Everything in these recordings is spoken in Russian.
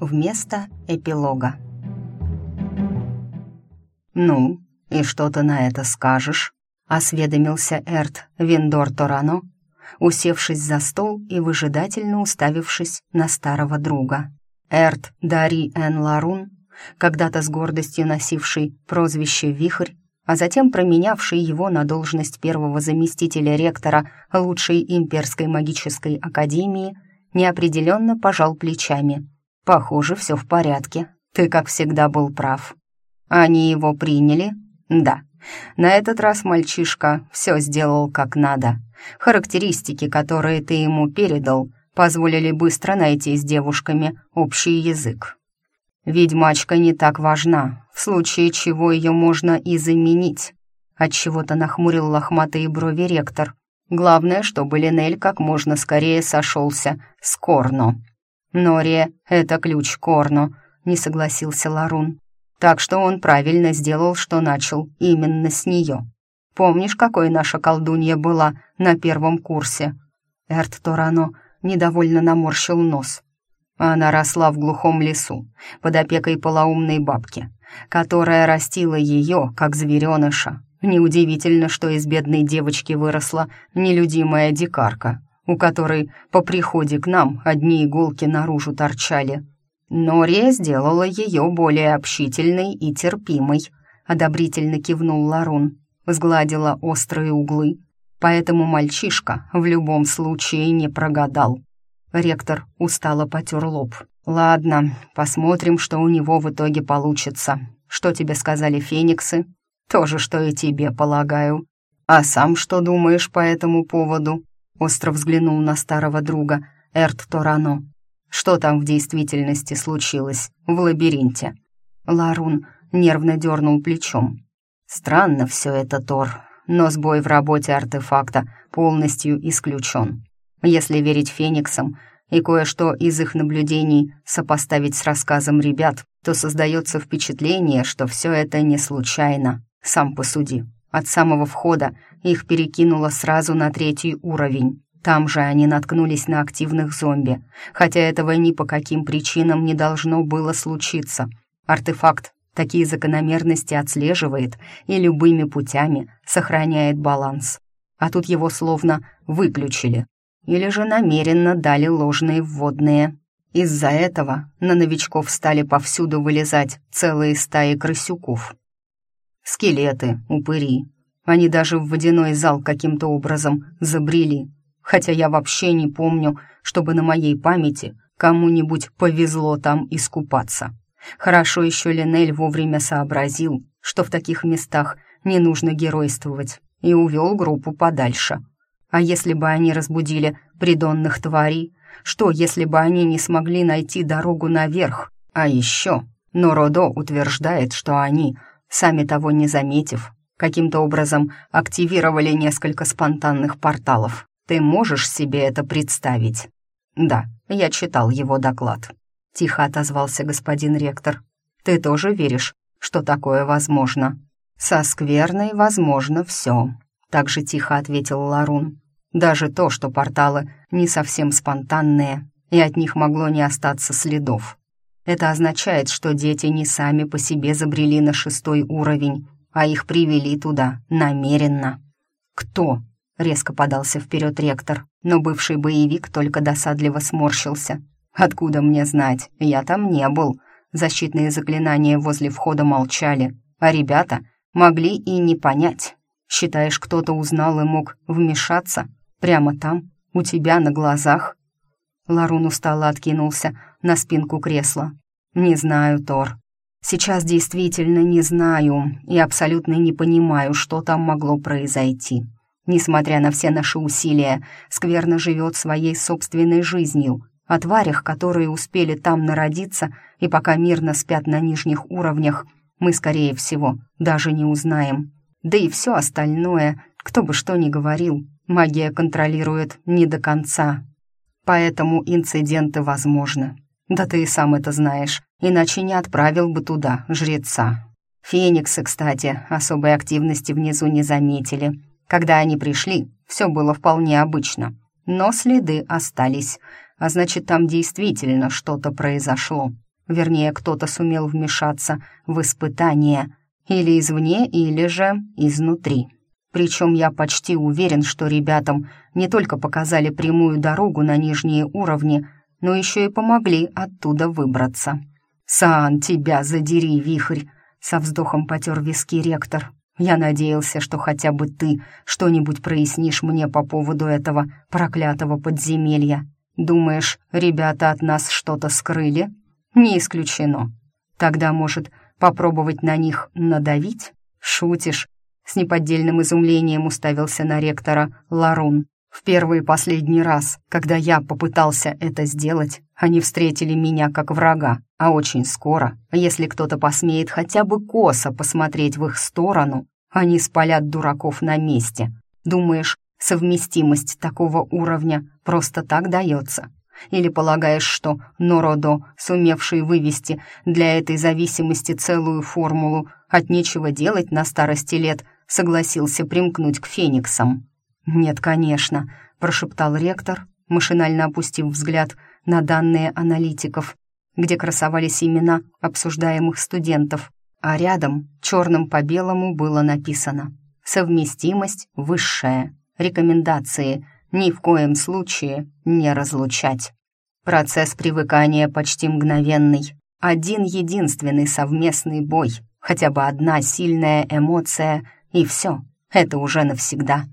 вместо эпилога. «Ну, и что ты на это скажешь?» — осведомился Эрт Виндор Торано, усевшись за стол и выжидательно уставившись на старого друга. Эрт Дари Эн Ларун, когда-то с гордостью носивший прозвище «Вихрь», а затем променявший его на должность первого заместителя ректора лучшей имперской магической академии, неопределенно пожал плечами. «Похоже, все в порядке. Ты, как всегда, был прав». «Они его приняли?» «Да. На этот раз мальчишка все сделал как надо. Характеристики, которые ты ему передал, позволили быстро найти с девушками общий язык. Ведьмачка не так важна, в случае чего ее можно и заменить. Отчего-то нахмурил лохматые брови ректор. Главное, чтобы Линель как можно скорее сошелся с Корно. Нория — это ключ Корно, не согласился Ларун. Так что он правильно сделал, что начал именно с нее. Помнишь, какой наша колдунья была на первом курсе?» Эрт Торано недовольно наморщил нос. Она росла в глухом лесу, под опекой полоумной бабки, которая растила ее, как звереныша. Неудивительно, что из бедной девочки выросла нелюдимая дикарка, у которой по приходе к нам одни иголки наружу торчали. Нория сделала ее более общительной и терпимой, одобрительно кивнул Ларун сгладила острые углы, поэтому мальчишка в любом случае не прогадал. Ректор устало потер лоб. «Ладно, посмотрим, что у него в итоге получится. Что тебе сказали фениксы? То же, что и тебе, полагаю. А сам что думаешь по этому поводу?» Остро взглянул на старого друга Эрт Торано. «Что там в действительности случилось в лабиринте?» Ларун нервно дернул плечом. Странно все это, Тор, но сбой в работе артефакта полностью исключен. Если верить Фениксам и кое-что из их наблюдений сопоставить с рассказом ребят, то создается впечатление, что все это не случайно. Сам посуди. От самого входа их перекинуло сразу на третий уровень. Там же они наткнулись на активных зомби, хотя этого ни по каким причинам не должно было случиться. Артефакт такие закономерности отслеживает и любыми путями сохраняет баланс. А тут его словно выключили. Или же намеренно дали ложные вводные. Из-за этого на новичков стали повсюду вылезать целые стаи крысюков. Скелеты, упыри. Они даже в водяной зал каким-то образом забрели. Хотя я вообще не помню, чтобы на моей памяти кому-нибудь повезло там искупаться. Хорошо еще Линель вовремя сообразил, что в таких местах не нужно геройствовать, и увел группу подальше. А если бы они разбудили придонных тварей? Что, если бы они не смогли найти дорогу наверх? А еще Нородо утверждает, что они, сами того не заметив, каким-то образом активировали несколько спонтанных порталов. Ты можешь себе это представить? Да, я читал его доклад. — тихо отозвался господин ректор. «Ты тоже веришь, что такое возможно?» «Со скверной возможно все», — так же тихо ответил Ларун. «Даже то, что порталы не совсем спонтанные, и от них могло не остаться следов. Это означает, что дети не сами по себе забрели на шестой уровень, а их привели туда намеренно». «Кто?» — резко подался вперед ректор, но бывший боевик только досадливо сморщился. «Откуда мне знать? Я там не был. Защитные заклинания возле входа молчали, а ребята могли и не понять. Считаешь, кто-то узнал и мог вмешаться? Прямо там, у тебя на глазах?» Ларун устало откинулся на спинку кресла. «Не знаю, Тор. Сейчас действительно не знаю и абсолютно не понимаю, что там могло произойти. Несмотря на все наши усилия, скверно живет своей собственной жизнью, о тварях, которые успели там народиться и пока мирно спят на нижних уровнях, мы, скорее всего, даже не узнаем. Да и все остальное, кто бы что ни говорил, магия контролирует не до конца. Поэтому инциденты возможны. Да ты и сам это знаешь, иначе не отправил бы туда жреца. Фениксы, кстати, особой активности внизу не заметили. Когда они пришли, все было вполне обычно. Но следы остались — а значит, там действительно что-то произошло. вернее, кто-то сумел вмешаться в испытание, или извне, или же изнутри. Причем я почти уверен, что ребятам не только показали прямую дорогу на нижние уровни, но еще и помогли оттуда выбраться. «Сан, тебя задери, вихрь!» — со вздохом потер виски ректор. «Я надеялся, что хотя бы ты что-нибудь прояснишь мне по поводу этого проклятого подземелья. Думаешь, ребята от нас что-то скрыли? Не исключено. Тогда, может, попробовать на них надавить? Шутишь?» С неподдельным изумлением уставился на ректора Ларун. В первый и последний раз, когда я попытался это сделать, они встретили меня как врага, а очень скоро, если кто-то посмеет хотя бы косо посмотреть в их сторону, они спалят дураков на месте. Думаешь, совместимость такого уровня просто так дается? Или полагаешь, что Нородо, сумевший вывести для этой зависимости целую формулу, от нечего делать на старости лет, согласился примкнуть к фениксам? «Нет, конечно», — прошептал ректор, машинально опустив взгляд на данные аналитиков, где красовались имена обсуждаемых студентов, а рядом черным по белому было написано «Совместимость высшая, рекомендации ни в коем случае не разлучать». Процесс привыкания почти мгновенный. Один единственный совместный бой, хотя бы одна сильная эмоция, и все, это уже навсегда.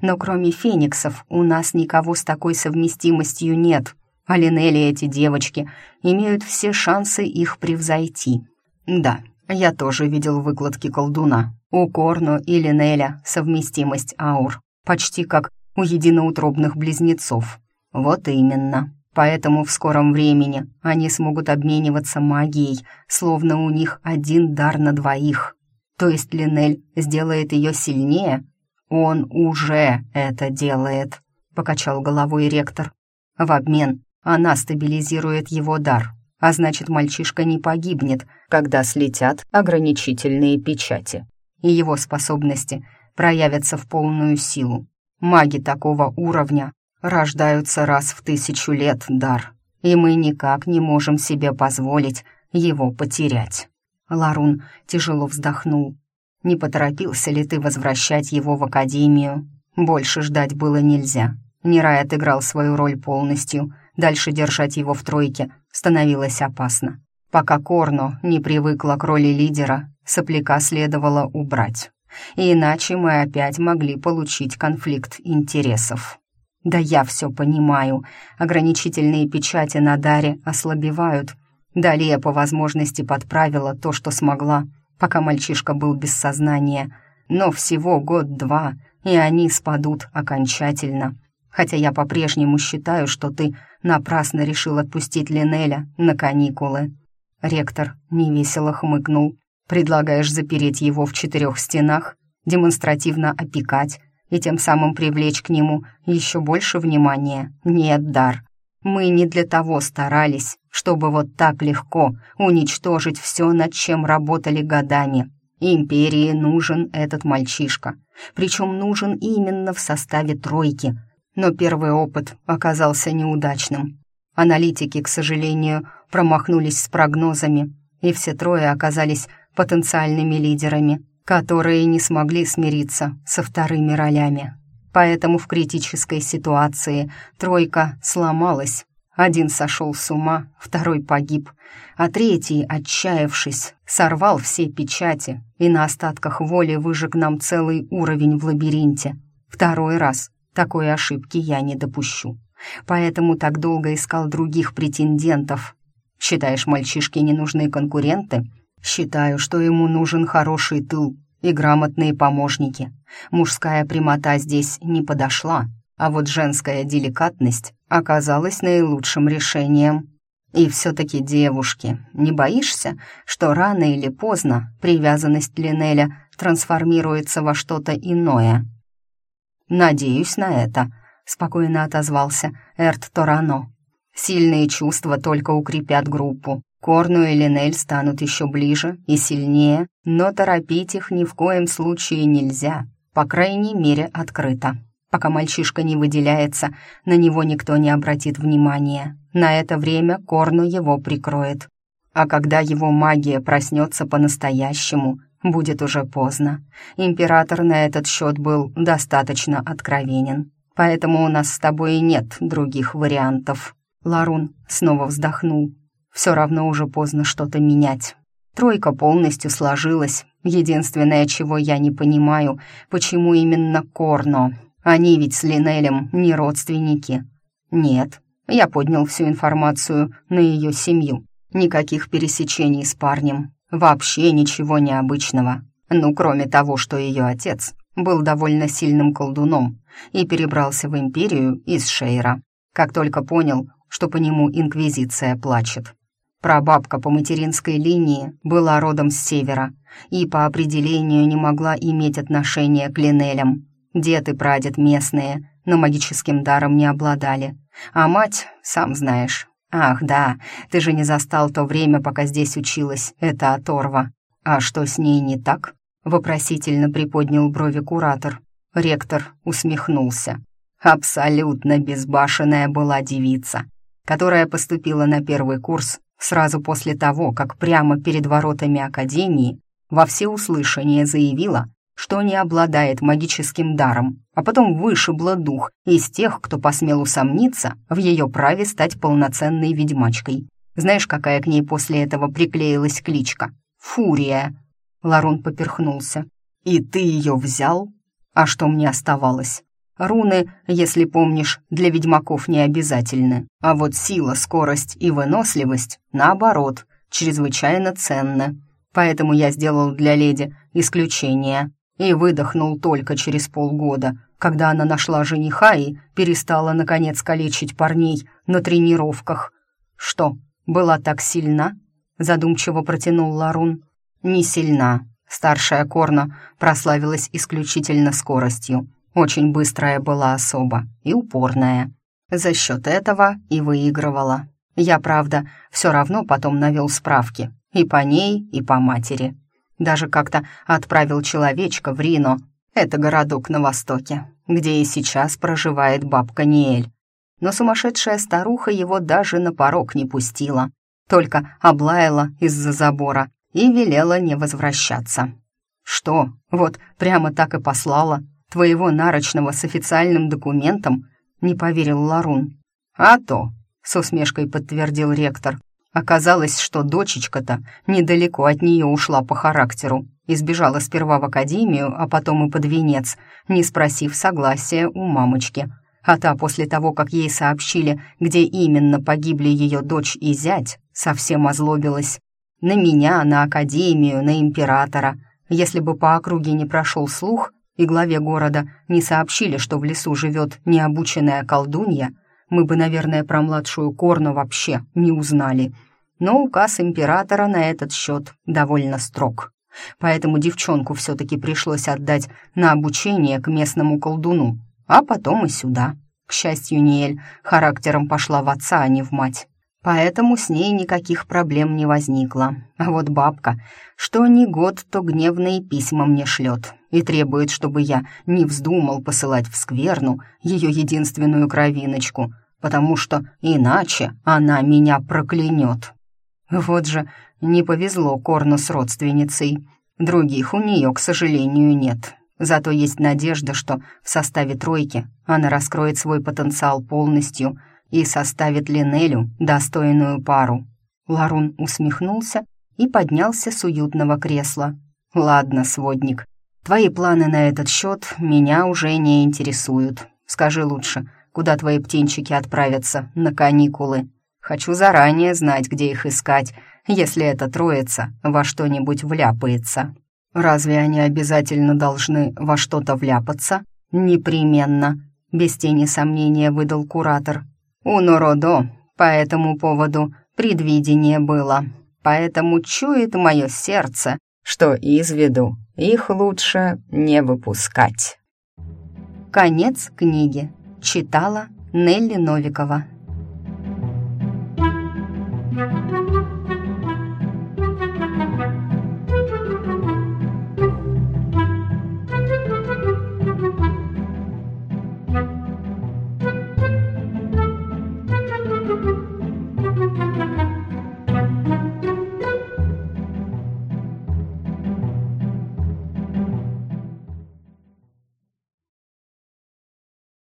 Но кроме фениксов у нас никого с такой совместимостью нет, а Линелли эти девочки имеют все шансы их превзойти. Да, я тоже видел выкладки колдуна. У Корно и Линеля совместимость аур, почти как у единоутробных близнецов. Вот именно. Поэтому в скором времени они смогут обмениваться магией, словно у них один дар на двоих. То есть Линель сделает ее сильнее, «Он уже это делает», — покачал головой ректор. «В обмен она стабилизирует его дар, а значит, мальчишка не погибнет, когда слетят ограничительные печати, и его способности проявятся в полную силу. Маги такого уровня рождаются раз в тысячу лет, дар, и мы никак не можем себе позволить его потерять». Ларун тяжело вздохнул. Не поторопился ли ты возвращать его в академию? Больше ждать было нельзя. Нерай отыграл свою роль полностью. Дальше держать его в тройке становилось опасно. Пока Корно не привыкла к роли лидера, сопляка следовало убрать. иначе мы опять могли получить конфликт интересов. Да я все понимаю. Ограничительные печати на даре ослабевают. Далее по возможности подправила то, что смогла — пока мальчишка был без сознания, но всего год-два, и они спадут окончательно. Хотя я по-прежнему считаю, что ты напрасно решил отпустить Линеля на каникулы». Ректор невесело хмыкнул. «Предлагаешь запереть его в четырех стенах, демонстративно опекать и тем самым привлечь к нему еще больше внимания? Нет, Дар, мы не для того старались, чтобы вот так легко уничтожить все, над чем работали годами. Империи нужен этот мальчишка, причем нужен именно в составе тройки. Но первый опыт оказался неудачным. Аналитики, к сожалению, промахнулись с прогнозами, и все трое оказались потенциальными лидерами, которые не смогли смириться со вторыми ролями. Поэтому в критической ситуации тройка сломалась один сошел с ума, второй погиб, а третий, отчаявшись, сорвал все печати и на остатках воли выжег нам целый уровень в лабиринте. Второй раз такой ошибки я не допущу. Поэтому так долго искал других претендентов. Считаешь, мальчишке не нужны конкуренты? Считаю, что ему нужен хороший тыл и грамотные помощники. Мужская прямота здесь не подошла, а вот женская деликатность оказалась наилучшим решением. И все-таки, девушки, не боишься, что рано или поздно привязанность Линеля трансформируется во что-то иное? «Надеюсь на это», — спокойно отозвался Эрт Торано. «Сильные чувства только укрепят группу. Корну и Линель станут еще ближе и сильнее, но торопить их ни в коем случае нельзя, по крайней мере, открыто». Пока мальчишка не выделяется, на него никто не обратит внимания. На это время Корну его прикроет. А когда его магия проснется по-настоящему, будет уже поздно. Император на этот счет был достаточно откровенен. Поэтому у нас с тобой и нет других вариантов. Ларун снова вздохнул. Все равно уже поздно что-то менять. Тройка полностью сложилась. Единственное, чего я не понимаю, почему именно Корно. Они ведь с Линелем не родственники. Нет, я поднял всю информацию на ее семью. Никаких пересечений с парнем. Вообще ничего необычного. Ну, кроме того, что ее отец был довольно сильным колдуном и перебрался в империю из Шейра. Как только понял, что по нему Инквизиция плачет. Прабабка по материнской линии была родом с севера и по определению не могла иметь отношения к Линелям. Дед и прадед местные, но магическим даром не обладали. А мать, сам знаешь. Ах, да, ты же не застал то время, пока здесь училась, это оторва. А что с ней не так? Вопросительно приподнял брови куратор. Ректор усмехнулся. Абсолютно безбашенная была девица, которая поступила на первый курс сразу после того, как прямо перед воротами Академии во всеуслышание заявила, что не обладает магическим даром, а потом вышибла дух из тех, кто посмел усомниться в ее праве стать полноценной ведьмачкой. Знаешь, какая к ней после этого приклеилась кличка? Фурия. Ларун поперхнулся. И ты ее взял? А что мне оставалось? Руны, если помнишь, для ведьмаков не обязательны. А вот сила, скорость и выносливость, наоборот, чрезвычайно ценны. Поэтому я сделал для леди исключение и выдохнул только через полгода, когда она нашла жениха и перестала, наконец, калечить парней на тренировках. «Что, была так сильна?» — задумчиво протянул Ларун. «Не сильна. Старшая Корна прославилась исключительно скоростью. Очень быстрая была особа и упорная. За счет этого и выигрывала. Я, правда, все равно потом навел справки. И по ней, и по матери. Даже как-то отправил человечка в Рино. Это городок на востоке, где и сейчас проживает бабка Ниэль. Но сумасшедшая старуха его даже на порог не пустила, только облаяла из-за забора и велела не возвращаться. «Что, вот прямо так и послала? Твоего нарочного с официальным документом?» — не поверил Ларун. «А то», — с усмешкой подтвердил ректор, Оказалось, что дочечка-то недалеко от нее ушла по характеру и сбежала сперва в академию, а потом и под венец, не спросив согласия у мамочки. А та после того, как ей сообщили, где именно погибли ее дочь и зять, совсем озлобилась. На меня, на академию, на императора. Если бы по округе не прошел слух, и главе города не сообщили, что в лесу живет необученная колдунья, мы бы, наверное, про младшую Корну вообще не узнали. Но указ императора на этот счет довольно строг. Поэтому девчонку все-таки пришлось отдать на обучение к местному колдуну, а потом и сюда. К счастью, Ниэль характером пошла в отца, а не в мать. Поэтому с ней никаких проблем не возникло. А вот бабка, что ни год, то гневные письма мне шлет и требует, чтобы я не вздумал посылать в скверну ее единственную кровиночку, потому что иначе она меня проклянет. Вот же не повезло Корну с родственницей. Других у нее, к сожалению, нет. Зато есть надежда, что в составе тройки она раскроет свой потенциал полностью и составит Линелю достойную пару. Ларун усмехнулся и поднялся с уютного кресла. «Ладно, сводник, твои планы на этот счет меня уже не интересуют. Скажи лучше, куда твои птенчики отправятся на каникулы? Хочу заранее знать, где их искать, если эта троица во что-нибудь вляпается. Разве они обязательно должны во что-то вляпаться? Непременно, без тени сомнения выдал куратор. У Нородо по этому поводу предвидение было, поэтому чует мое сердце, что из виду их лучше не выпускать. Конец книги. Читала Нелли Новикова. Thank you.